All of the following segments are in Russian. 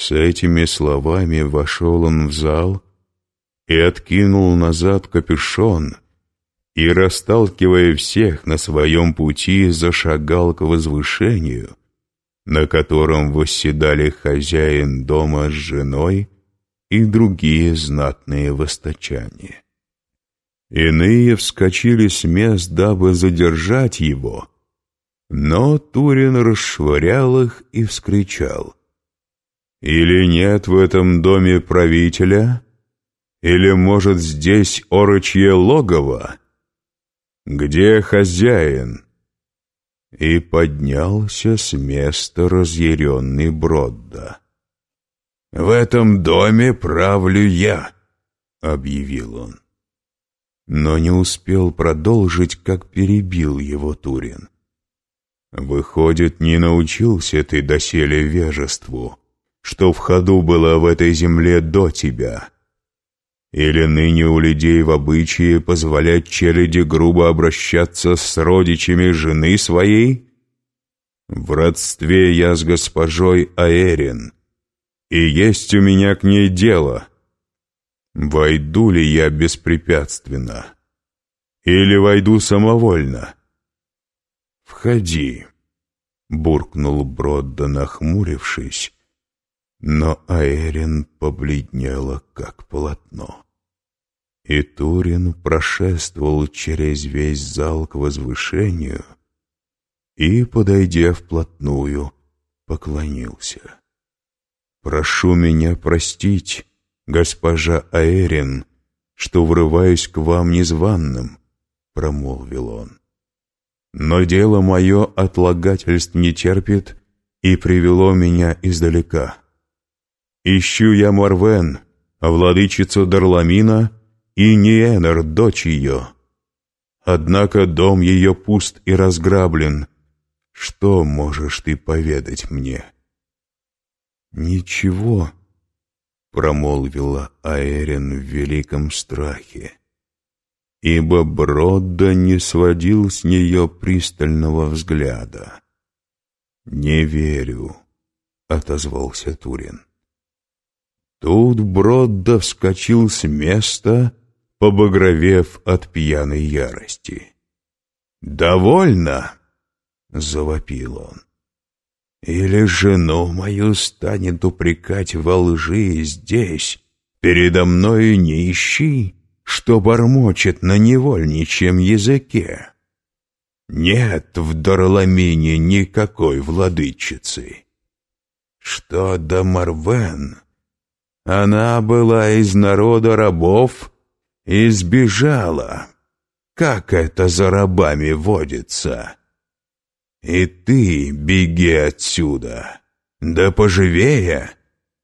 С этими словами вошел он в зал и откинул назад капюшон, и, расталкивая всех на своем пути, зашагал к возвышению, на котором восседали хозяин дома с женой и другие знатные восточане. Иные вскочили с мест, дабы задержать его, но Турин расшвырял их и вскричал. «Или нет в этом доме правителя? Или, может, здесь орочье логово? Где хозяин?» И поднялся с места разъяренный Бродда. «В этом доме правлю я», — объявил он. Но не успел продолжить, как перебил его Турин. «Выходит, не научился ты доселе вежеству, что в ходу было в этой земле до тебя. Или ныне у людей в обычае позволять челяди грубо обращаться с родичами жены своей? В родстве я с госпожой Аэрин» и есть у меня к ней дело. Войду ли я беспрепятственно? Или войду самовольно? Входи, буркнул Бродда, нахмурившись, но Аэрин побледнела, как полотно. И Турин прошествовал через весь зал к возвышению и, подойдя вплотную, поклонился. «Прошу меня простить, госпожа Аэрин, что врываюсь к вам незваным», — промолвил он. «Но дело мое отлагательств не терпит и привело меня издалека. Ищу я Марвен, владычицу Дарламина, и Ниэнер, дочь ее. Однако дом ее пуст и разграблен. Что можешь ты поведать мне?» «Ничего», — промолвила Аэрин в великом страхе, ибо Бродда не сводил с нее пристального взгляда. «Не верю», — отозвался Турин. Тут Бродда вскочил с места, побагровев от пьяной ярости. «Довольно!» — завопил он. Или жену мою станет упрекать во лжи здесь, передо мною не ищи, что бормочет на невольничьем языке. Нет в Дарламине никакой владычицы. Что до Марвен? Она была из народа рабов и сбежала. Как это за рабами водится?» И ты беги отсюда, да поживее,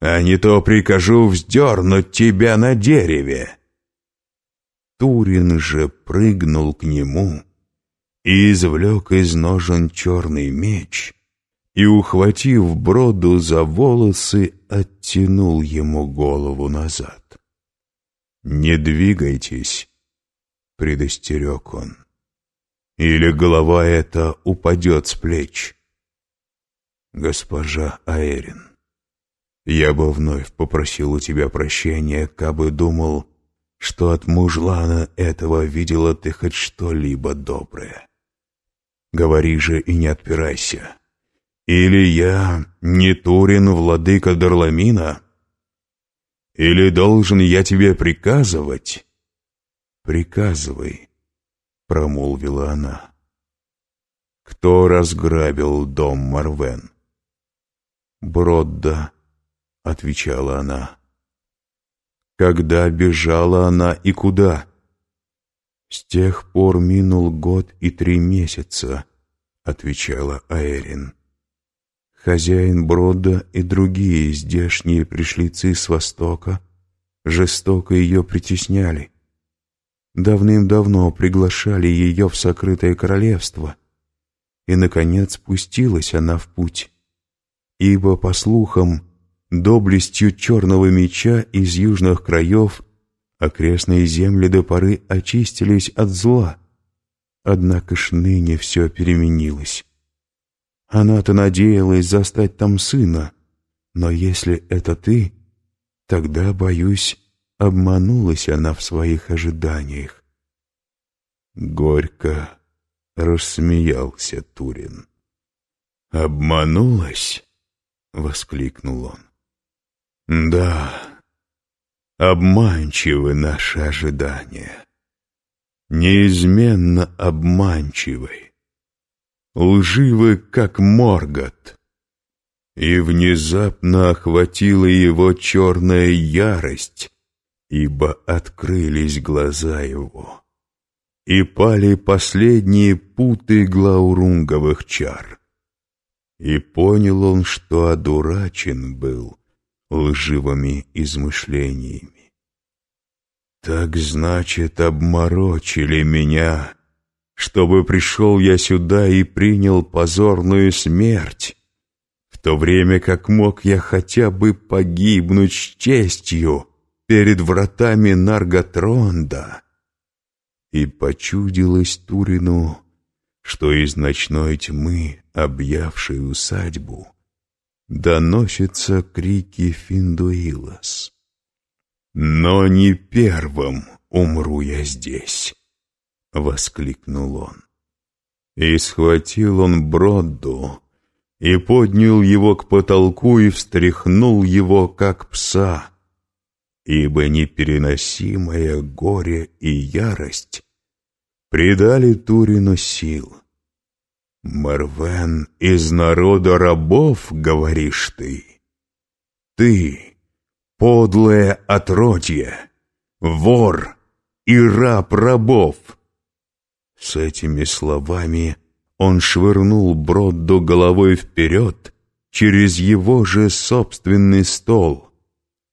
а не то прикажу вздернуть тебя на дереве. Турин же прыгнул к нему и извлек из ножен черный меч и, ухватив броду за волосы, оттянул ему голову назад. «Не двигайтесь», — предостерег он или голова эта упадет с плеч. Госпожа Аэрин, я бы вновь попросил у тебя прощения, кабы думал, что от мужлана этого видела ты хоть что-либо доброе. Говори же и не отпирайся. Или я не Турин, владыка Дарламина? Или должен я тебе приказывать? Приказывай, промолвила она. Кто разграбил дом Марвен? Бродда, отвечала она. Когда бежала она и куда? С тех пор минул год и три месяца, отвечала Аэрин. Хозяин Бродда и другие здешние пришлицы с Востока жестоко ее притесняли давным-давно приглашали ее в сокрытое королевство, и, наконец, спустилась она в путь. Ибо, по слухам, доблестью черного меча из южных краев окрестные земли до поры очистились от зла. Однако ж ныне все переменилось. Она-то надеялась застать там сына, Но если это ты, тогда, боюсь, обманулась она в своих ожиданиях. Горько рассмеялся Турин. «Обманулась?» — воскликнул он. «Да, обманчивы наши ожидания. Неизменно обманчивы. Лживы, как моргот. И внезапно охватила его черная ярость, ибо открылись глаза его, и пали последние путы глаурунговых чар. И понял он, что одурачен был лживыми измышлениями. Так значит, обморочили меня, чтобы пришел я сюда и принял позорную смерть, в то время как мог я хотя бы погибнуть с честью перед вратами Нарготронда. И почудилось Турину, что из ночной тьмы, объявшей усадьбу, доносятся крики Финдуилос. «Но не первым умру я здесь!» — воскликнул он. И схватил он Бродду, и поднял его к потолку и встряхнул его, как пса, ибо непереносимое горе и ярость придали Турину сил. «Марвен из народа рабов, говоришь ты? Ты, подлое отродье, вор и раб рабов!» С этими словами он швырнул Бродду головой вперед через его же собственный стол,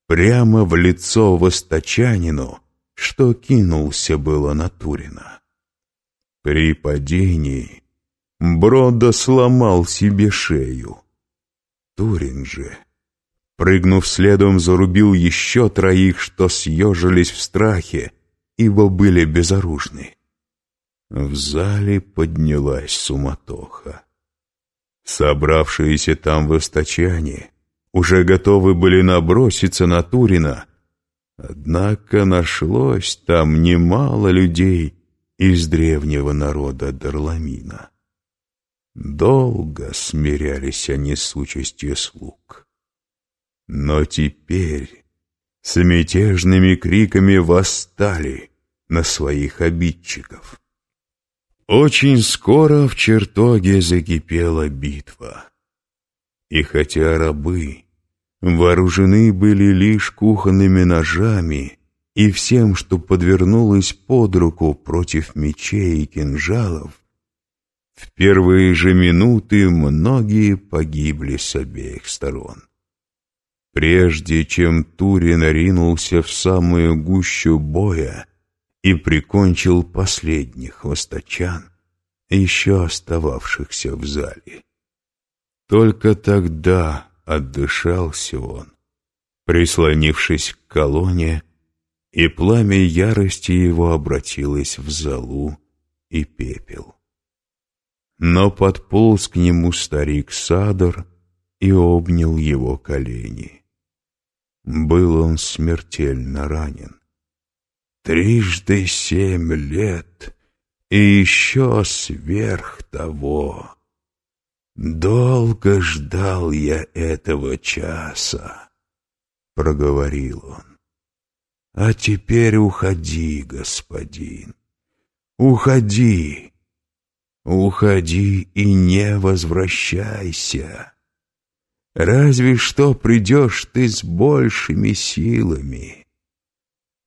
прямо в лицо восточанину, что кинулся было на Турина. При падении Бродо сломал себе шею. Турин же, прыгнув следом, зарубил еще троих, что съежились в страхе, ибо были безоружны. В зале поднялась суматоха. Собравшиеся там восточане уже готовы были наброситься на Турина, однако нашлось там немало людей из древнего народа Дарламина. Долго смирялись они с участью слуг. Но теперь с мятежными криками восстали на своих обидчиков. Очень скоро в чертоге закипела битва. И хотя рабы вооружены были лишь кухонными ножами и всем, что подвернулось под руку против мечей и кинжалов, в первые же минуты многие погибли с обеих сторон. Прежде чем Турин ринулся в самую гущу боя и прикончил последних хвостачан, еще остававшихся в зале. Только тогда отдышался он, прислонившись к колонне, и пламя ярости его обратилось в золу и пепел. Но подполз к нему старик Садор и обнял его колени. Был он смертельно ранен. Трижды семь лет и еще сверх того. Долго ждал я этого часа, — проговорил он. А теперь уходи, господин, уходи, Уходи и не возвращайся. Разве что придешь ты с большими силами.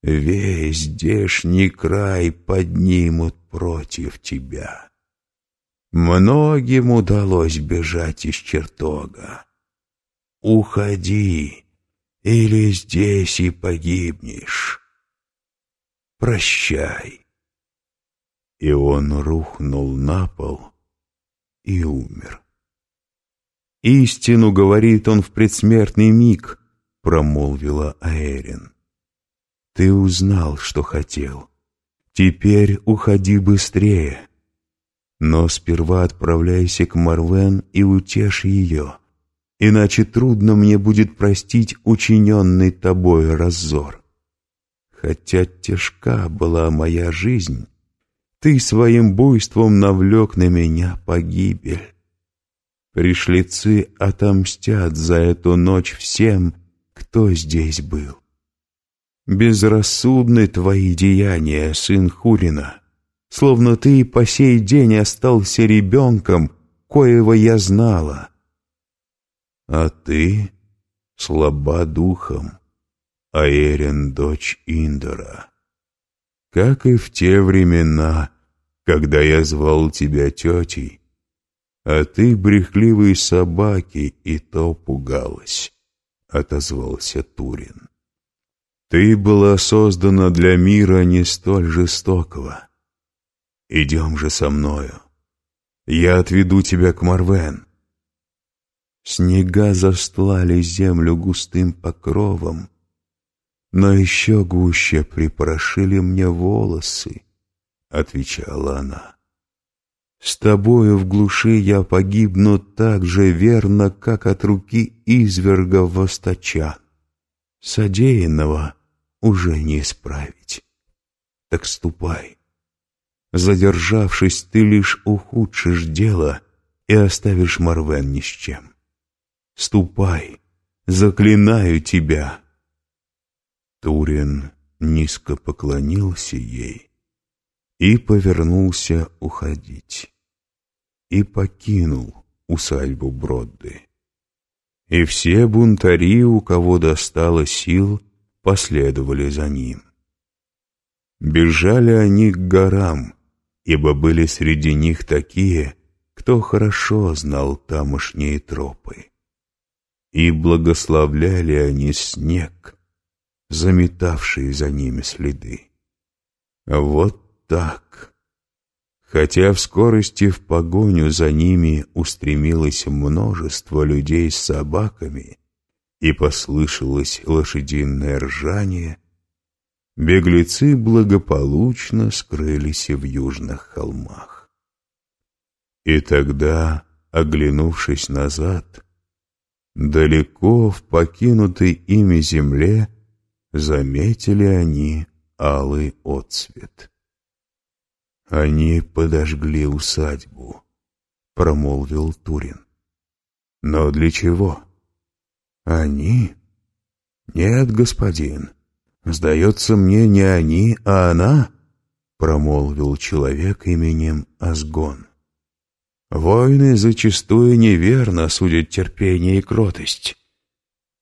Весь здешний край поднимут против тебя. Многим удалось бежать из чертога. Уходи, или здесь и погибнешь. Прощай и он рухнул на пол и умер. «Истину, — говорит он в предсмертный миг, — промолвила Аэрин. Ты узнал, что хотел. Теперь уходи быстрее. Но сперва отправляйся к Марвен и утешь ее, иначе трудно мне будет простить учиненный тобой разор. Хотя тяжка была моя жизнь, ты своим буйством навлек на меня погибель. Пришлицы отомстят за эту ночь всем, кто здесь был. Безрассудны твои деяния, сын Хурина, словно ты по сей день остался ребенком, коего я знала. А ты слаба духом, Аэрин, дочь Индора как и в те времена, когда я звал тебя тетей, а ты, брехливой собаки, и то пугалась, — отозвался Турин. Ты была создана для мира не столь жестокого. Идем же со мною. Я отведу тебя к Марвен. Снега застлали землю густым покровом, но еще гуще припорошили мне волосы, — отвечала она. С тобою в глуши я погибну так же верно, как от руки изверга восточан. Содеянного уже не исправить. Так ступай. Задержавшись, ты лишь ухудшишь дело и оставишь Марвен ни с чем. Ступай, заклинаю тебя, Турин низко поклонился ей и повернулся уходить. И покинул усадьбу Бродды. И все бунтари, у кого достало сил, последовали за ним. Бежали они к горам, ибо были среди них такие, кто хорошо знал тамошние тропы. И благословляли они снег, заметавшие за ними следы. Вот так. Хотя в скорости в погоню за ними устремилось множество людей с собаками и послышалось лошадиное ржание, беглецы благополучно скрылись в южных холмах. И тогда, оглянувшись назад, далеко в покинутой ими земле, заметили они алый отцвет. «Они подожгли усадьбу», — промолвил Турин. «Но для чего?» «Они?» «Нет, господин, сдается мне не они, а она», — промолвил человек именем Азгон. «Войны зачастую неверно судят терпение и кротость.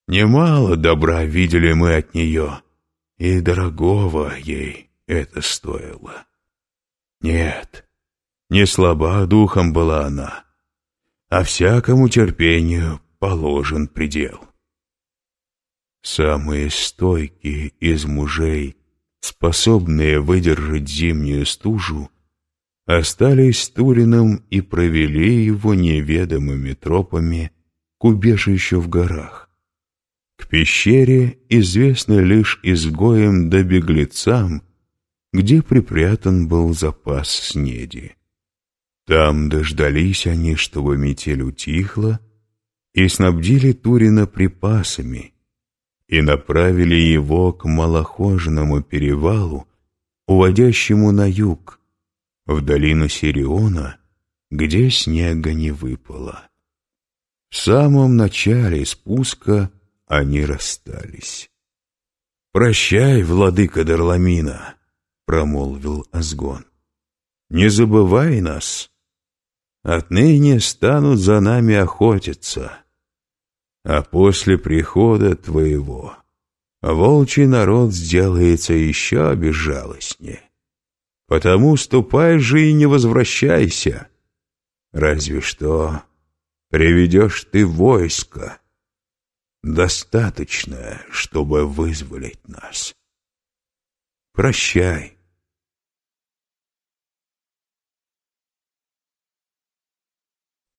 Немало добра видели мы от нее, и дорогого ей это стоило. Нет, не слаба духом была она, а всякому терпению положен предел. Самые стойкие из мужей, способные выдержать зимнюю стужу, остались Турином и провели его неведомыми тропами к убежищу в горах. К пещере известно лишь изгоем да беглецам, где припрятан был запас снеди. Там дождались они, чтобы метель утихла, и снабдили Турина припасами, и направили его к малохоженному перевалу, уводящему на юг, в долину Сириона, где снега не выпало. В самом начале спуска они расстались. «Прощай, владыка Дарламина», — промолвил Азгон. «Не забывай нас. Отныне станут за нами охотиться. А после прихода твоего волчий народ сделается еще безжалостнее. Потому ступай же и не возвращайся. Разве что приведешь ты войско» достаточно, чтобы вызволить нас. Прощай,